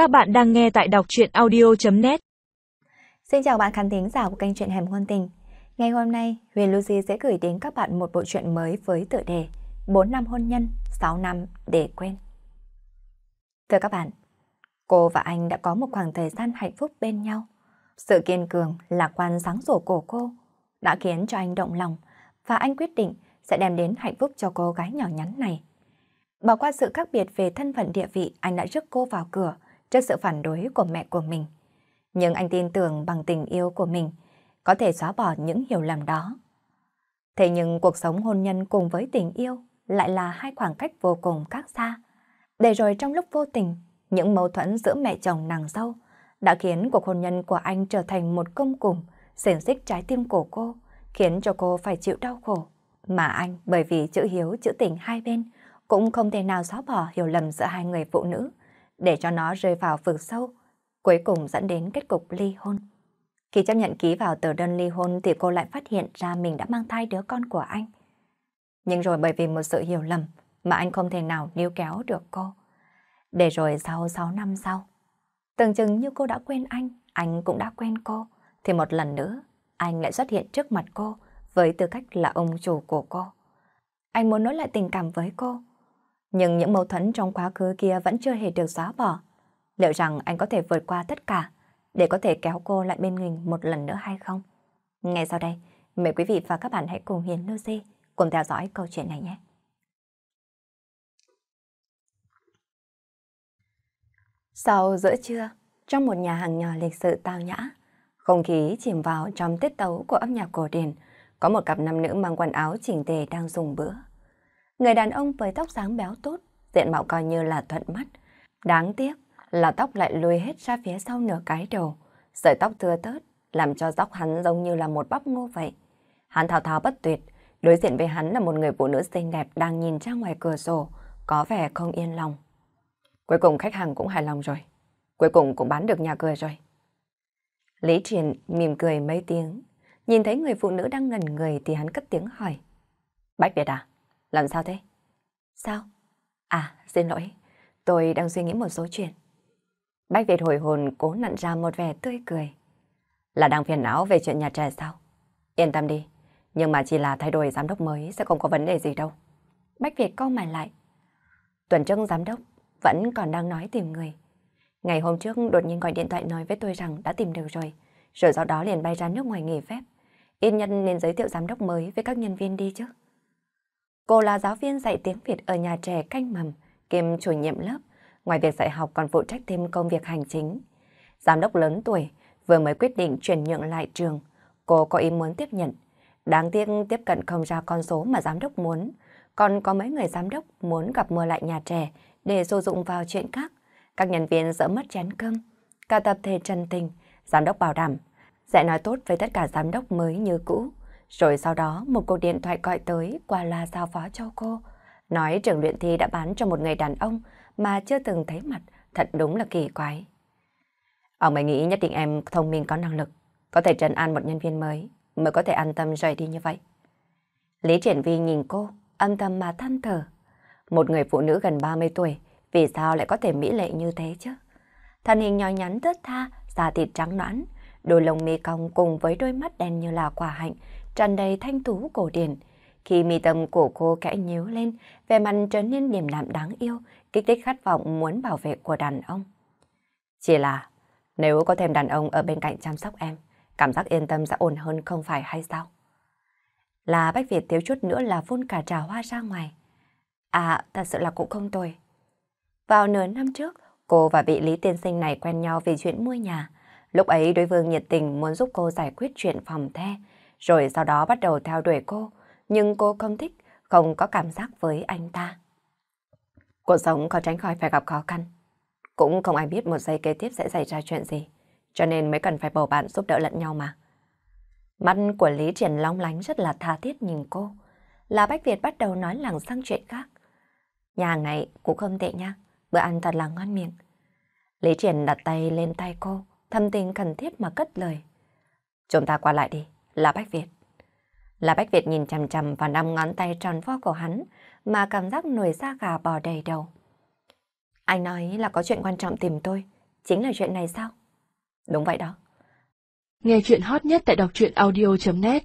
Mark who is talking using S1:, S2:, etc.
S1: Các bạn đang nghe tại đọc truyện audio.net
S2: Xin chào bạn khán thính giả của kênh truyện Hẻm Ngôn Tình. Ngày hôm nay, Huyền Lucy sẽ gửi đến các bạn một bộ truyện mới với tựa đề 4 năm hôn nhân, 6 năm để quên. Thưa các bạn, cô và anh đã có một khoảng thời gian hạnh phúc bên nhau. Sự kiên cường, lạc quan sáng sủa của cô đã khiến cho anh động lòng và anh quyết định sẽ đem đến hạnh phúc cho cô gái nhỏ nhắn này. Bỏ qua sự khác biệt về thân phận địa vị, anh đã rước cô vào cửa trước sự phản đối của mẹ của mình. Nhưng anh tin tưởng bằng tình yêu của mình có thể xóa bỏ những hiểu lầm đó. Thế nhưng cuộc sống hôn nhân cùng với tình yêu lại là hai khoảng cách vô cùng khác xa. Để rồi trong lúc vô tình, những mâu thuẫn giữa mẹ chồng nàng dâu đã khiến cuộc hôn nhân của anh trở thành một công cùng, xiển xích trái tim của cô, khiến cho cô phải chịu đau khổ. Mà anh bởi vì chữ hiếu chữ tình hai bên cũng không thể nào xóa bỏ hiểu lầm giữa hai người phụ nữ, để cho nó rơi vào vực sâu, cuối cùng dẫn đến kết cục ly hôn. Khi chấp nhận ký vào tờ đơn ly hôn thì cô lại phát hiện ra mình đã mang thai đứa con của anh. Nhưng rồi bởi vì một sự hiểu lầm mà anh không thể nào níu kéo được cô. Để rồi sau 6 năm sau, tưởng chừng như cô đã quên anh, anh cũng đã quên cô, thì một lần nữa anh lại xuất hiện trước mặt cô với tư cách là ông chủ của cô. Anh muốn nối lại tình cảm với cô, nhưng những mâu thuẫn trong quá khứ kia vẫn chưa hề được xóa bỏ. Liệu rằng anh có thể vượt qua tất cả để có thể kéo cô lại bên mình một lần nữa hay không? Ngay sau đây, mời quý vị và các bạn hãy cùng Hiền Lucy cùng theo dõi câu chuyện này nhé. Sau giữa trưa, trong một nhà hàng nhỏ lịch sự tao nhã, không khí chìm vào trong tiết tấu của âm nhạc cổ điển, có một cặp nam nữ mang quần áo chỉnh tề đang dùng bữa. Người đàn ông với tóc sáng béo tốt, diện mạo coi như là thuận mắt. Đáng tiếc là tóc lại lùi hết ra phía sau nửa cái đầu, sợi tóc thưa tớt, làm cho tóc hắn giống như là một bắp ngô vậy. Hắn thao thao bất tuyệt, đối diện với hắn là một người phụ nữ xinh đẹp đang nhìn ra ngoài cửa sổ, có vẻ không yên lòng. Cuối cùng khách hàng cũng hài lòng rồi, cuối cùng cũng bán được nhà cửa rồi. Lý Triển mỉm cười mấy tiếng, nhìn thấy người phụ nữ đang ngẩn người thì hắn cất tiếng hỏi. Bách Việt à? Làm sao thế? Sao? À, xin lỗi, tôi đang suy nghĩ một số chuyện. Bách Việt hồi hồn cố nặn ra một vẻ tươi cười. Là đang phiền não về chuyện nhà trẻ sao? Yên tâm đi, nhưng mà chỉ là thay đổi giám đốc mới sẽ không có vấn đề gì đâu. Bách Việt câu mày lại. Tuần trước giám đốc vẫn còn đang nói tìm người. Ngày hôm trước đột nhiên gọi điện thoại nói với tôi rằng đã tìm được rồi, rồi sau đó liền bay ra nước ngoài nghỉ phép. Ít nhân nên giới thiệu giám đốc mới với các nhân viên đi chứ. Cô là giáo viên dạy tiếng Việt ở nhà trẻ canh mầm, kiêm chủ nhiệm lớp. Ngoài việc dạy học còn phụ trách thêm công việc hành chính. Giám đốc lớn tuổi vừa mới quyết định chuyển nhượng lại trường. Cô có ý muốn tiếp nhận. Đáng tiếc tiếp cận không ra con số mà giám đốc muốn. Còn có mấy người giám đốc muốn gặp mưa lại nhà trẻ để sử dụng vào chuyện khác. Các nhân viên dỡ mất chén cơm. Cả tập thể trần tình, giám đốc bảo đảm sẽ nói tốt với tất cả giám đốc mới như cũ. Rồi sau đó một cuộc điện thoại gọi tới qua loa giao phó cho cô. Nói trường luyện thi đã bán cho một người đàn ông mà chưa từng thấy mặt, thật đúng là kỳ quái. Ông ấy nghĩ nhất định em thông minh có năng lực, có thể trấn an một nhân viên mới, mới có thể an tâm rời đi như vậy. Lý Triển Vi nhìn cô, âm thầm mà than thở. Một người phụ nữ gần 30 tuổi, vì sao lại có thể mỹ lệ như thế chứ? Thân hình nhỏ nhắn thướt tha, da thịt trắng nõn, đôi lông mi cong cùng với đôi mắt đen như là quả hạnh, tràn đầy thanh tú cổ điển. Khi mi tâm của cô kẽ nhíu lên, vẻ mặt trở nên điềm đạm đáng yêu, kích thích khát vọng muốn bảo vệ của đàn ông. Chỉ là, nếu có thêm đàn ông ở bên cạnh chăm sóc em, cảm giác yên tâm sẽ ổn hơn không phải hay sao? Là Bách Việt thiếu chút nữa là phun cả trà hoa ra ngoài. À, thật sự là cũng không tồi. Vào nửa năm trước, cô và vị Lý Tiên Sinh này quen nhau vì chuyện mua nhà. Lúc ấy đối phương nhiệt tình muốn giúp cô giải quyết chuyện phòng the, rồi sau đó bắt đầu theo đuổi cô, nhưng cô không thích, không có cảm giác với anh ta. Cuộc sống có tránh khỏi phải gặp khó khăn. Cũng không ai biết một giây kế tiếp sẽ xảy ra chuyện gì, cho nên mới cần phải bầu bạn giúp đỡ lẫn nhau mà. Mắt của Lý Triển long lánh rất là tha thiết nhìn cô. Là Bách Việt bắt đầu nói lẳng sang chuyện khác. Nhà hàng này cũng không tệ nha, bữa ăn thật là ngon miệng. Lý Triển đặt tay lên tay cô, thâm tình cần thiết mà cất lời. Chúng ta qua lại đi. Là Bách Việt. Là Bách Việt nhìn chằm chằm và năm ngón tay tròn vo của hắn mà cảm giác nổi da gà bò đầy đầu. Anh nói là có chuyện quan trọng tìm tôi, chính là chuyện này sao? Đúng vậy đó.
S1: Nghe chuyện hot nhất tại đọc truyện audio.net